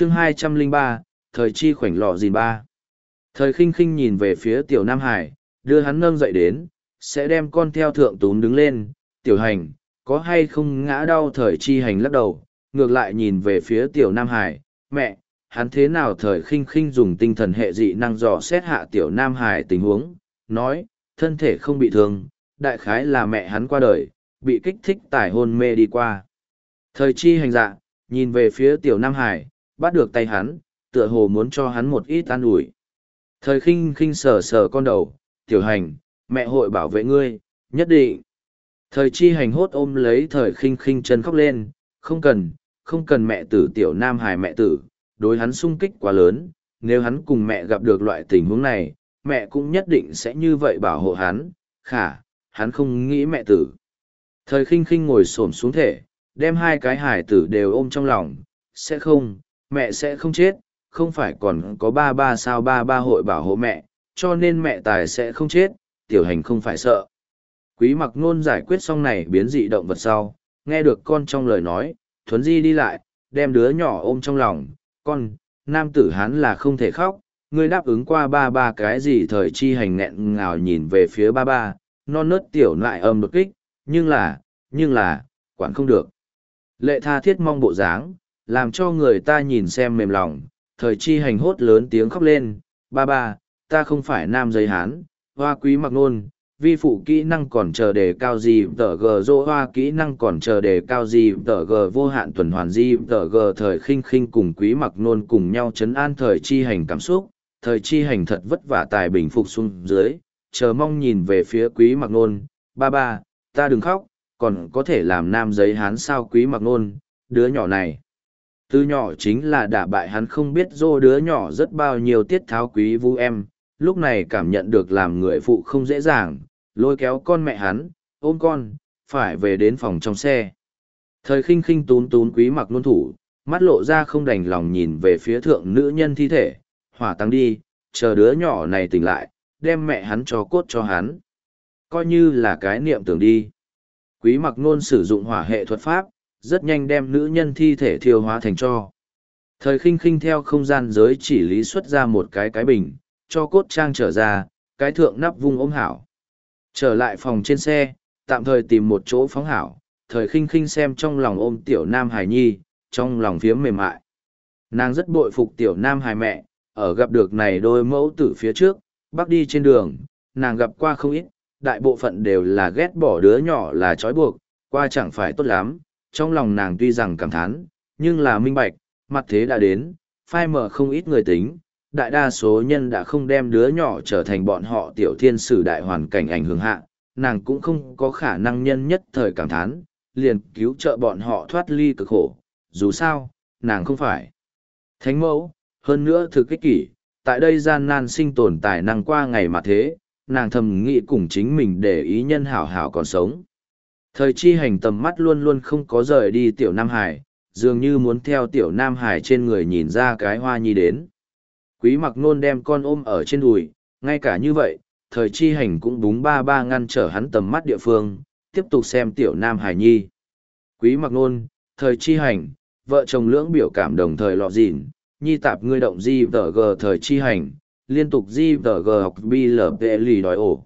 chương hai trăm linh ba, thời chi khoảnh lọ dìn ba. Thời khinh khinh nhìn về phía tiểu nam hải, đưa hắn nâng dậy đến, sẽ đem con theo thượng túm đứng lên. Tiểu hành, có hay không ngã đau thời chi hành lắc đầu? Ngược lại nhìn về phía tiểu nam hải, mẹ, hắn thế nào thời khinh khinh dùng tinh thần hệ dị năng dò xét hạ tiểu nam hải tình huống? Nói, thân thể không bị thương, đại khái là mẹ hắn qua đời, bị kích thích tải hôn mê đi qua. Thời chi hành dạ nhìn về phía tiểu nam hải bắt được tay hắn, tựa hồ muốn cho hắn một ít an ủi. Thời khinh khinh sờ sờ con đầu, tiểu hành, mẹ hội bảo vệ ngươi, nhất định. Thời chi hành hốt ôm lấy thời khinh khinh chân khóc lên, không cần không cần mẹ tử tiểu nam hải mẹ tử, đối hắn sung kích quá lớn, nếu hắn cùng mẹ gặp được loại tình huống này, mẹ cũng nhất định sẽ như vậy bảo hộ hắn, khả, hắn không nghĩ mẹ tử. Thời khinh khinh ngồi xổm xuống thể, đem hai cái hải tử đều ôm trong lòng, sẽ không mẹ sẽ không chết, không phải còn có ba ba sao ba ba hội bảo hộ mẹ, cho nên mẹ tài sẽ không chết, tiểu hành không phải sợ. Quý mặc nôn giải quyết xong này biến dị động vật sau, nghe được con trong lời nói, thuấn di đi lại, đem đứa nhỏ ôm trong lòng, con, nam tử hán là không thể khóc, ngươi đáp ứng qua ba ba cái gì thời chi hành nghẹn ngào nhìn về phía ba ba, non nớt tiểu lại âm đột kích, nhưng là nhưng là, quản không được. Lệ tha thiết mong bộ dáng làm cho người ta nhìn xem mềm lòng. Thời chi hành hốt lớn tiếng khóc lên, ba ba, ta không phải nam giấy hán, hoa quý mặc nôn, vi phụ kỹ năng còn chờ đề cao gì, tờ g dô hoa kỹ năng còn chờ đề cao gì, tờ g vô hạn tuần hoàn gì, tờ g thời khinh khinh cùng quý mặc nôn cùng nhau chấn an thời chi hành cảm xúc. Thời chi hành thật vất vả tài bình phục xuống dưới, chờ mong nhìn về phía quý mặc nôn. Ba ba, ta đừng khóc, còn có thể làm nam giấy hán sao quý mặc nôn, đứa nhỏ này từ nhỏ chính là đả bại hắn không biết dô đứa nhỏ rất bao nhiêu tiết tháo quý vu em lúc này cảm nhận được làm người phụ không dễ dàng lôi kéo con mẹ hắn, ôm con, phải về đến phòng trong xe. Thời khinh khinh tún tún quý mặc nôn thủ, mắt lộ ra không đành lòng nhìn về phía thượng nữ nhân thi thể, hỏa tăng đi, chờ đứa nhỏ này tỉnh lại, đem mẹ hắn cho cốt cho hắn. Coi như là cái niệm tưởng đi. Quý mặc nôn sử dụng hỏa hệ thuật pháp, rất nhanh đem nữ nhân thi thể thiêu hóa thành cho. Thời khinh khinh theo không gian giới chỉ lý xuất ra một cái cái bình, cho cốt trang trở ra, cái thượng nắp vung ôm hảo. Trở lại phòng trên xe, tạm thời tìm một chỗ phóng hảo, thời khinh khinh xem trong lòng ôm tiểu nam hải nhi, trong lòng phiếm mềm mại. Nàng rất bội phục tiểu nam hải mẹ, ở gặp được này đôi mẫu tử phía trước, bắt đi trên đường, nàng gặp qua không ít, đại bộ phận đều là ghét bỏ đứa nhỏ là trói buộc, qua chẳng phải tốt lắm, trong lòng nàng tuy rằng cảm thán, nhưng là minh bạch, mặt thế đã đến, phai mở không ít người tính, đại đa số nhân đã không đem đứa nhỏ trở thành bọn họ tiểu thiên sử đại hoàn cảnh ảnh hưởng hạ, nàng cũng không có khả năng nhân nhất thời cảm thán, liền cứu trợ bọn họ thoát ly cực khổ. Dù sao, nàng không phải thánh mẫu, hơn nữa thực kích kỷ, tại đây gian nan sinh tồn tài năng qua ngày mà thế, nàng thầm nghĩ cùng chính mình để ý nhân hảo hảo còn sống. Thời chi hành tầm mắt luôn luôn không có rời đi tiểu Nam Hải, dường như muốn theo tiểu Nam Hải trên người nhìn ra cái hoa nhi đến. Quý mặc nôn đem con ôm ở trên đùi, ngay cả như vậy, thời chi hành cũng búng ba ba ngăn trở hắn tầm mắt địa phương, tiếp tục xem tiểu nam hải nhi. Quý mặc nôn, thời chi hành, vợ chồng lưỡng biểu cảm đồng thời lọ dịn, nhi tạp ngươi động di tờ g thời chi hành, liên tục di tờ g học bi lp lì đòi ổ.